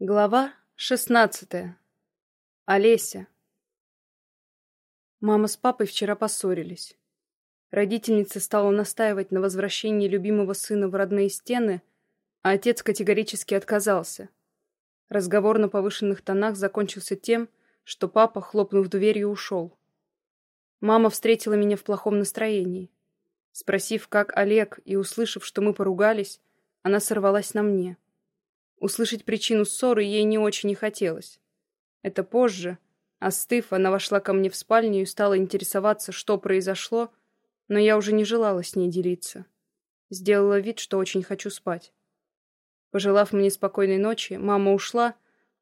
Глава шестнадцатая. Олеся. Мама с папой вчера поссорились. Родительница стала настаивать на возвращении любимого сына в родные стены, а отец категорически отказался. Разговор на повышенных тонах закончился тем, что папа, хлопнув дверью, ушел. Мама встретила меня в плохом настроении. Спросив, как Олег, и услышав, что мы поругались, она сорвалась на мне. Услышать причину ссоры ей не очень и хотелось. Это позже, остыв, она вошла ко мне в спальню и стала интересоваться, что произошло, но я уже не желала с ней делиться. Сделала вид, что очень хочу спать. Пожелав мне спокойной ночи, мама ушла,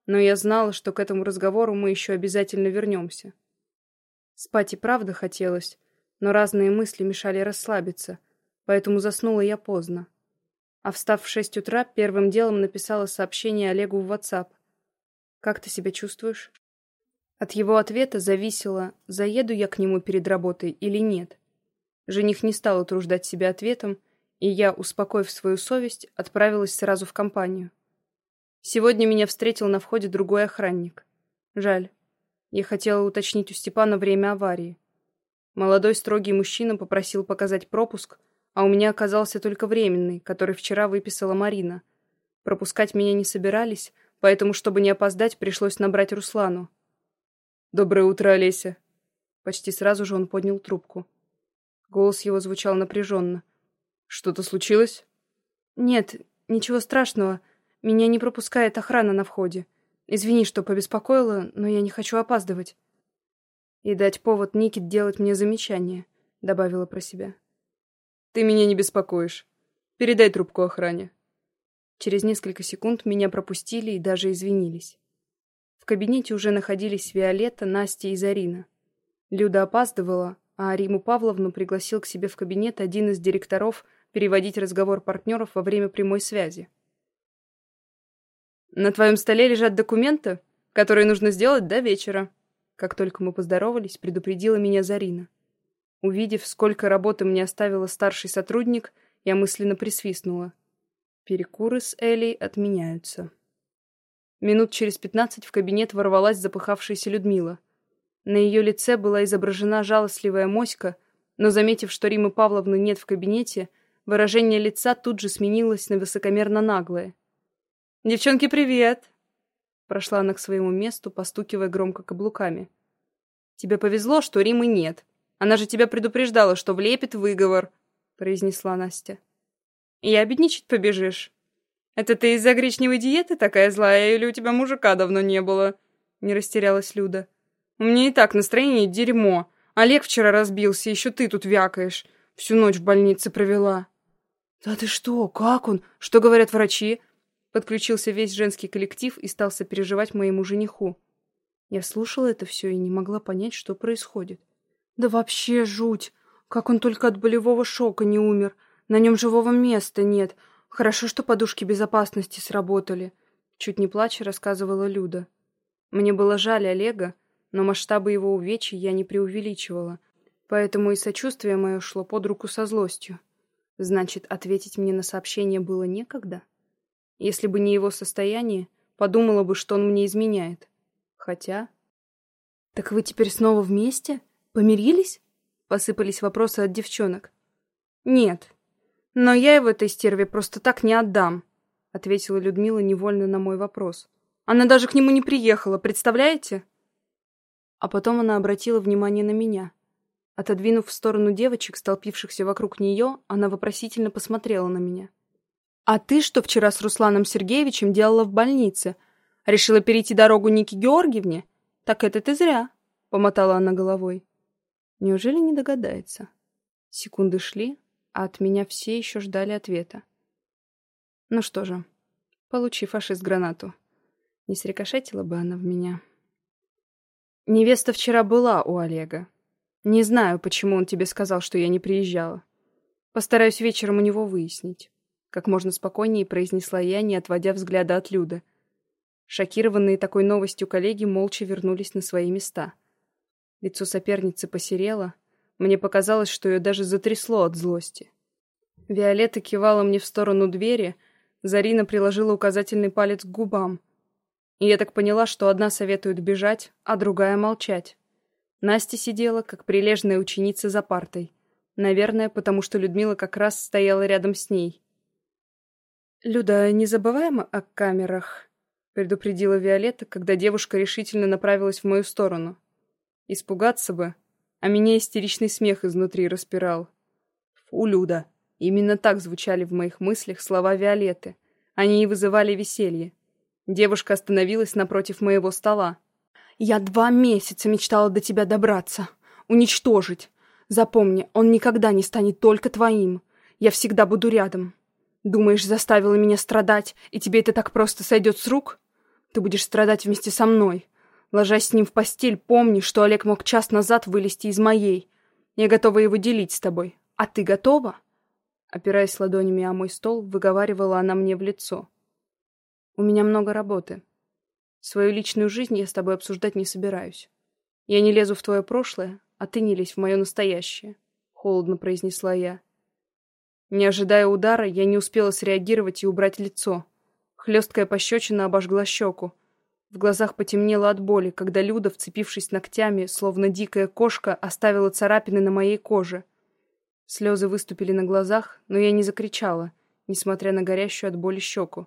но я знала, что к этому разговору мы еще обязательно вернемся. Спать и правда хотелось, но разные мысли мешали расслабиться, поэтому заснула я поздно а встав в шесть утра, первым делом написала сообщение Олегу в WhatsApp. «Как ты себя чувствуешь?» От его ответа зависело, заеду я к нему перед работой или нет. Жених не стал утруждать себя ответом, и я, успокоив свою совесть, отправилась сразу в компанию. Сегодня меня встретил на входе другой охранник. Жаль. Я хотела уточнить у Степана время аварии. Молодой строгий мужчина попросил показать пропуск, а у меня оказался только временный, который вчера выписала Марина. Пропускать меня не собирались, поэтому, чтобы не опоздать, пришлось набрать Руслану. «Доброе утро, Олеся!» Почти сразу же он поднял трубку. Голос его звучал напряженно. «Что-то случилось?» «Нет, ничего страшного. Меня не пропускает охрана на входе. Извини, что побеспокоила, но я не хочу опаздывать». «И дать повод Никит делать мне замечание», — добавила про себя. Ты меня не беспокоишь. Передай трубку охране. Через несколько секунд меня пропустили и даже извинились. В кабинете уже находились Виолетта, Настя и Зарина. Люда опаздывала, а Риму Павловну пригласил к себе в кабинет один из директоров переводить разговор партнеров во время прямой связи. «На твоем столе лежат документы, которые нужно сделать до вечера», как только мы поздоровались, предупредила меня Зарина. Увидев, сколько работы мне оставила старший сотрудник, я мысленно присвистнула. Перекуры с Элей отменяются. Минут через пятнадцать в кабинет ворвалась запыхавшаяся Людмила. На ее лице была изображена жалостливая моська, но, заметив, что Римы Павловны нет в кабинете, выражение лица тут же сменилось на высокомерно наглое. «Девчонки, привет!» Прошла она к своему месту, постукивая громко каблуками. «Тебе повезло, что Римы нет», она же тебя предупреждала, что влепит выговор», — произнесла Настя. «И обедничать побежишь? Это ты из-за гречневой диеты такая злая, или у тебя мужика давно не было?» Не растерялась Люда. «У меня и так настроение дерьмо. Олег вчера разбился, еще ты тут вякаешь. Всю ночь в больнице провела». «Да ты что? Как он? Что говорят врачи?» Подключился весь женский коллектив и стал сопереживать моему жениху. Я слушала это все и не могла понять, что происходит. Да вообще жуть. Как он только от болевого шока не умер. На нем живого места нет. Хорошо, что подушки безопасности сработали. Чуть не плача рассказывала Люда. Мне было жаль Олега, но масштабы его увечий я не преувеличивала. Поэтому и сочувствие мое шло под руку со злостью. Значит, ответить мне на сообщение было некогда? Если бы не его состояние, подумала бы, что он мне изменяет. Хотя... «Так вы теперь снова вместе?» «Помирились?» — посыпались вопросы от девчонок. «Нет. Но я его этой стерве просто так не отдам», — ответила Людмила невольно на мой вопрос. «Она даже к нему не приехала, представляете?» А потом она обратила внимание на меня. Отодвинув в сторону девочек, столпившихся вокруг нее, она вопросительно посмотрела на меня. «А ты что вчера с Русланом Сергеевичем делала в больнице? Решила перейти дорогу Нике Георгиевне? Так это ты зря», — помотала она головой. Неужели не догадается? Секунды шли, а от меня все еще ждали ответа. Ну что же, получи фашист гранату. Не срикошетила бы она в меня. Невеста вчера была у Олега. Не знаю, почему он тебе сказал, что я не приезжала. Постараюсь вечером у него выяснить. Как можно спокойнее произнесла я, не отводя взгляда от Люды. Шокированные такой новостью коллеги молча вернулись на свои места — Лицо соперницы посерело. Мне показалось, что ее даже затрясло от злости. Виолетта кивала мне в сторону двери, Зарина приложила указательный палец к губам. И я так поняла, что одна советует бежать, а другая молчать. Настя сидела, как прилежная ученица за партой. Наверное, потому что Людмила как раз стояла рядом с ней. «Люда, не забываем о камерах», — предупредила Виолетта, когда девушка решительно направилась в мою сторону. Испугаться бы, а меня истеричный смех изнутри распирал. «Фу, Люда!» Именно так звучали в моих мыслях слова Виолетты. Они и вызывали веселье. Девушка остановилась напротив моего стола. «Я два месяца мечтала до тебя добраться. Уничтожить. Запомни, он никогда не станет только твоим. Я всегда буду рядом. Думаешь, заставила меня страдать, и тебе это так просто сойдет с рук? Ты будешь страдать вместе со мной. Ложась с ним в постель, помни, что Олег мог час назад вылезти из моей. Я готова его делить с тобой. А ты готова?» Опираясь ладонями о мой стол, выговаривала она мне в лицо. «У меня много работы. Свою личную жизнь я с тобой обсуждать не собираюсь. Я не лезу в твое прошлое, а ты не лезь в мое настоящее», — холодно произнесла я. Не ожидая удара, я не успела среагировать и убрать лицо. Хлесткая пощечина обожгла щеку. В глазах потемнело от боли, когда Люда, вцепившись ногтями, словно дикая кошка, оставила царапины на моей коже — Слезы выступили на глазах, но я не закричала, несмотря на горящую от боли щеку.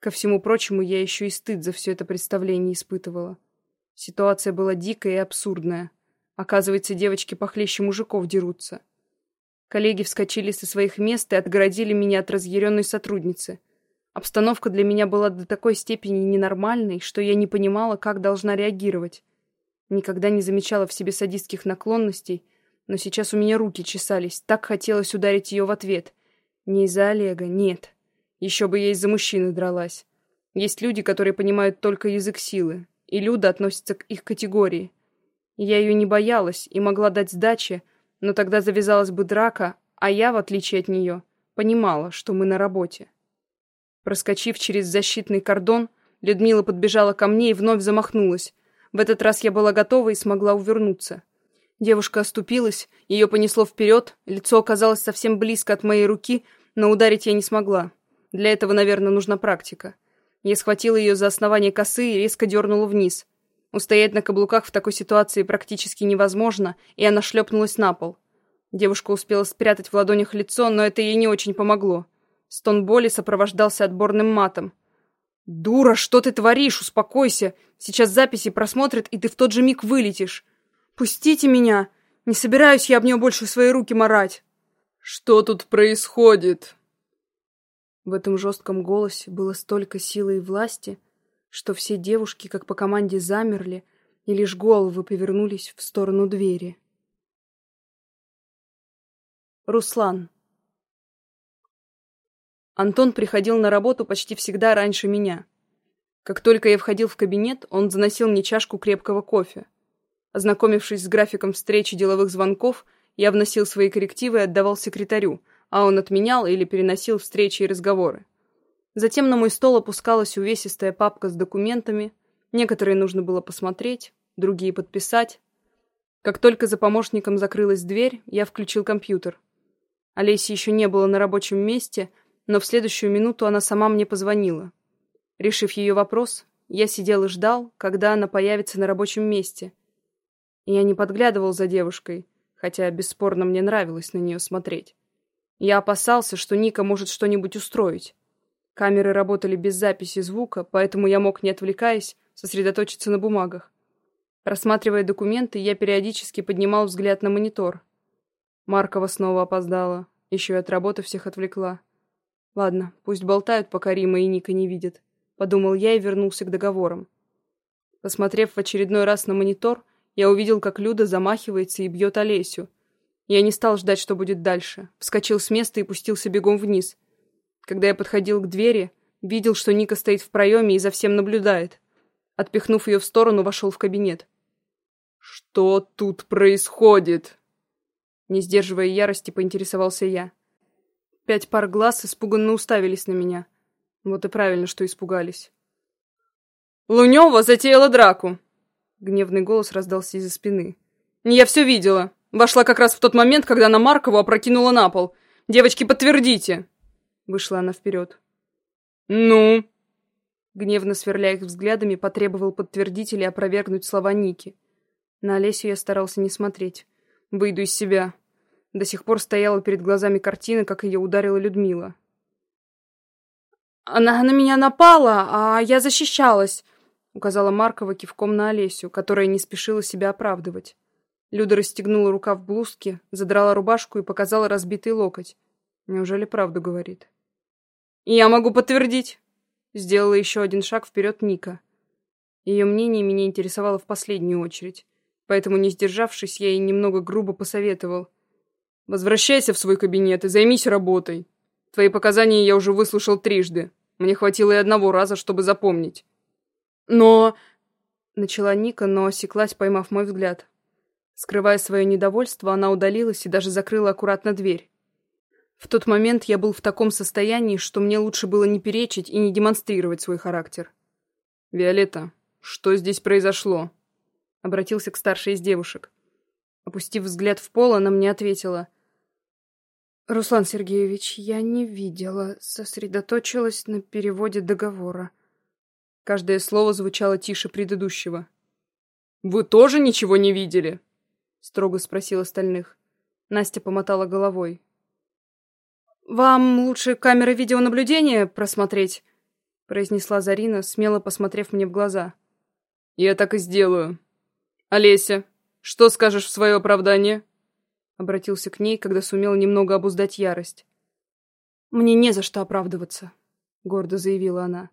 Ко всему прочему, я еще и стыд за все это представление испытывала. Ситуация была дикая и абсурдная. Оказывается, девочки похлеще мужиков дерутся. Коллеги вскочили со своих мест и отгородили меня от разъяренной сотрудницы. Обстановка для меня была до такой степени ненормальной, что я не понимала, как должна реагировать. Никогда не замечала в себе садистских наклонностей но сейчас у меня руки чесались, так хотелось ударить ее в ответ. Не из-за Олега, нет. Еще бы я из-за мужчины дралась. Есть люди, которые понимают только язык силы, и Люда относится к их категории. Я ее не боялась и могла дать сдачи, но тогда завязалась бы драка, а я, в отличие от нее, понимала, что мы на работе. Проскочив через защитный кордон, Людмила подбежала ко мне и вновь замахнулась. В этот раз я была готова и смогла увернуться. Девушка оступилась, ее понесло вперед, лицо оказалось совсем близко от моей руки, но ударить я не смогла. Для этого, наверное, нужна практика. Я схватила ее за основание косы и резко дернула вниз. Устоять на каблуках в такой ситуации практически невозможно, и она шлепнулась на пол. Девушка успела спрятать в ладонях лицо, но это ей не очень помогло. Стон боли сопровождался отборным матом. «Дура, что ты творишь? Успокойся! Сейчас записи просмотрят, и ты в тот же миг вылетишь!» «Пустите меня! Не собираюсь я об нее больше свои руки марать!» «Что тут происходит?» В этом жестком голосе было столько силы и власти, что все девушки, как по команде, замерли, и лишь головы повернулись в сторону двери. Руслан Антон приходил на работу почти всегда раньше меня. Как только я входил в кабинет, он заносил мне чашку крепкого кофе. Ознакомившись с графиком встречи деловых звонков, я вносил свои коррективы и отдавал секретарю, а он отменял или переносил встречи и разговоры. Затем на мой стол опускалась увесистая папка с документами, некоторые нужно было посмотреть, другие подписать. Как только за помощником закрылась дверь, я включил компьютер. Олеси еще не было на рабочем месте, но в следующую минуту она сама мне позвонила. Решив ее вопрос, я сидел и ждал, когда она появится на рабочем месте – я не подглядывал за девушкой, хотя бесспорно мне нравилось на нее смотреть. Я опасался, что Ника может что-нибудь устроить. Камеры работали без записи звука, поэтому я мог, не отвлекаясь, сосредоточиться на бумагах. Рассматривая документы, я периодически поднимал взгляд на монитор. Маркова снова опоздала, еще и от работы всех отвлекла. Ладно, пусть болтают, пока Рима и Ника не видят. Подумал я и вернулся к договорам. Посмотрев в очередной раз на монитор, я увидел, как Люда замахивается и бьет Олесю. Я не стал ждать, что будет дальше. Вскочил с места и пустился бегом вниз. Когда я подходил к двери, видел, что Ника стоит в проеме и за всем наблюдает. Отпихнув ее в сторону, вошел в кабинет. «Что тут происходит?» Не сдерживая ярости, поинтересовался я. Пять пар глаз испуганно уставились на меня. Вот и правильно, что испугались. «Лунева затеяла драку!» Гневный голос раздался из-за спины. «Я все видела. Вошла как раз в тот момент, когда она Маркову опрокинула на пол. Девочки, подтвердите!» Вышла она вперед. «Ну?» Гневно сверляя их взглядами, потребовал подтвердить или опровергнуть слова Ники. На Олесю я старался не смотреть. Выйду из себя. До сих пор стояла перед глазами картина, как ее ударила Людмила. «Она на меня напала, а я защищалась», — указала Маркова кивком на Олесю, которая не спешила себя оправдывать. Люда расстегнула рукав блузки, задрала рубашку и показала разбитый локоть. Неужели правду говорит? «Я могу подтвердить!» Сделала еще один шаг вперед Ника. Ее мнение меня интересовало в последнюю очередь, поэтому, не сдержавшись, я ей немного грубо посоветовал. «Возвращайся в свой кабинет и займись работой. Твои показания я уже выслушал трижды. Мне хватило и одного раза, чтобы запомнить». «Но...» — начала Ника, но осеклась, поймав мой взгляд. Скрывая свое недовольство, она удалилась и даже закрыла аккуратно дверь. В тот момент я был в таком состоянии, что мне лучше было не перечить и не демонстрировать свой характер. «Виолетта, что здесь произошло?» Обратился к старшей из девушек. Опустив взгляд в пол, она мне ответила. «Руслан Сергеевич, я не видела, сосредоточилась на переводе договора». Каждое слово звучало тише предыдущего. «Вы тоже ничего не видели?» Строго спросил остальных. Настя помотала головой. «Вам лучше камеры видеонаблюдения просмотреть», — произнесла Зарина, смело посмотрев мне в глаза. «Я так и сделаю. Олеся, что скажешь в свое оправдание?» Обратился к ней, когда сумел немного обуздать ярость. «Мне не за что оправдываться», — гордо заявила она.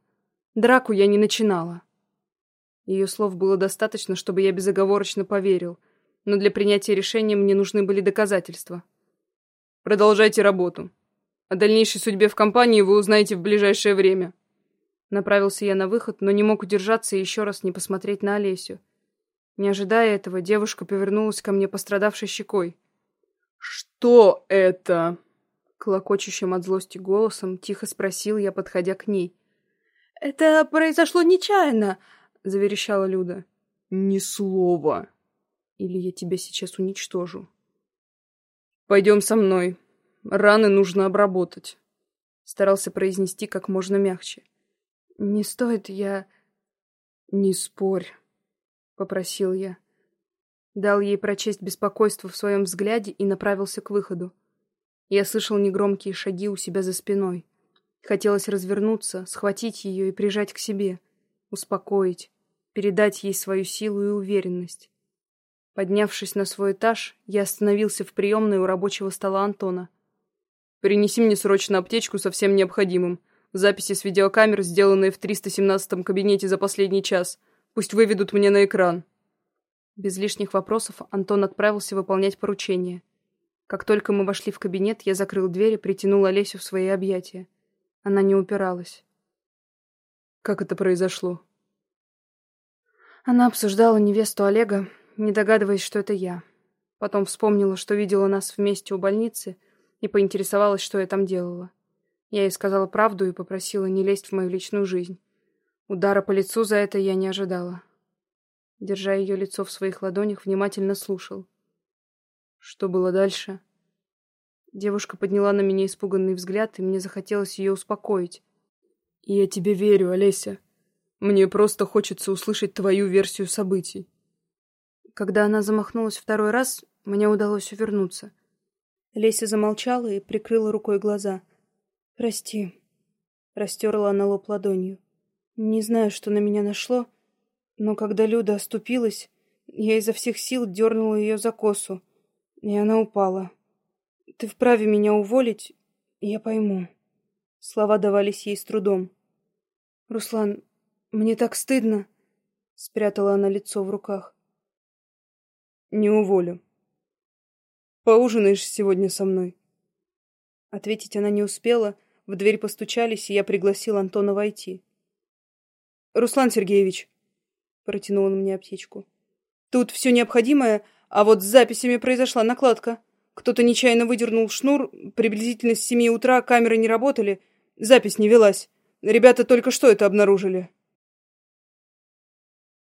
«Драку я не начинала». Ее слов было достаточно, чтобы я безоговорочно поверил, но для принятия решения мне нужны были доказательства. «Продолжайте работу», о дальнейшей судьбе в компании вы узнаете в ближайшее время. Направился я на выход, но не мог удержаться и еще раз не посмотреть на Олесю. Не ожидая этого, девушка повернулась ко мне пострадавшей щекой. «Что это?» Клокочущим от злости голосом тихо спросил я, подходя к ней. «Это произошло нечаянно», — заверещала Люда. «Ни слова. Или я тебя сейчас уничтожу». «Пойдем со мной», Раны нужно обработать. Старался произнести как можно мягче. Не стоит, я... Не спорь, попросил я. Дал ей прочесть беспокойство в своем взгляде и направился к выходу. Я слышал негромкие шаги у себя за спиной. Хотелось развернуться, схватить ее и прижать к себе, успокоить, передать ей свою силу и уверенность. Поднявшись на свой этаж, я остановился в приемной у рабочего стола Антона. Принеси мне срочно аптечку со всем необходимым. Записи с видеокамер, сделанные в 317-м кабинете за последний час. Пусть выведут мне на экран». Без лишних вопросов Антон отправился выполнять поручение. Как только мы вошли в кабинет, я закрыл дверь и притянул Олесю в свои объятия. Она не упиралась. «Как это произошло?» Она обсуждала невесту Олега, не догадываясь, что это я. Потом вспомнила, что видела нас вместе у больницы — и поинтересовалась, что я там делала. Я ей сказала правду и попросила не лезть в мою личную жизнь. Удара по лицу за это я не ожидала. Держа ее лицо в своих ладонях, внимательно слушал. Что было дальше? Девушка подняла на меня испуганный взгляд, и мне захотелось ее успокоить. «Я тебе верю, Олеся. Мне просто хочется услышать твою версию событий». Когда она замахнулась второй раз, мне удалось увернуться. Леся замолчала и прикрыла рукой глаза. «Прости», — растерла она лоб ладонью. «Не знаю, что на меня нашло, но когда Люда оступилась, я изо всех сил дернула ее за косу, и она упала. Ты вправе меня уволить, я пойму». Слова давались ей с трудом. «Руслан, мне так стыдно», — спрятала она лицо в руках. «Не уволю», Поужинаешь сегодня со мной?» Ответить она не успела, в дверь постучались, и я пригласил Антона войти. «Руслан Сергеевич», — протянул он мне аптечку, — «тут все необходимое, а вот с записями произошла накладка. Кто-то нечаянно выдернул шнур, приблизительно с семи утра камеры не работали, запись не велась. Ребята только что это обнаружили».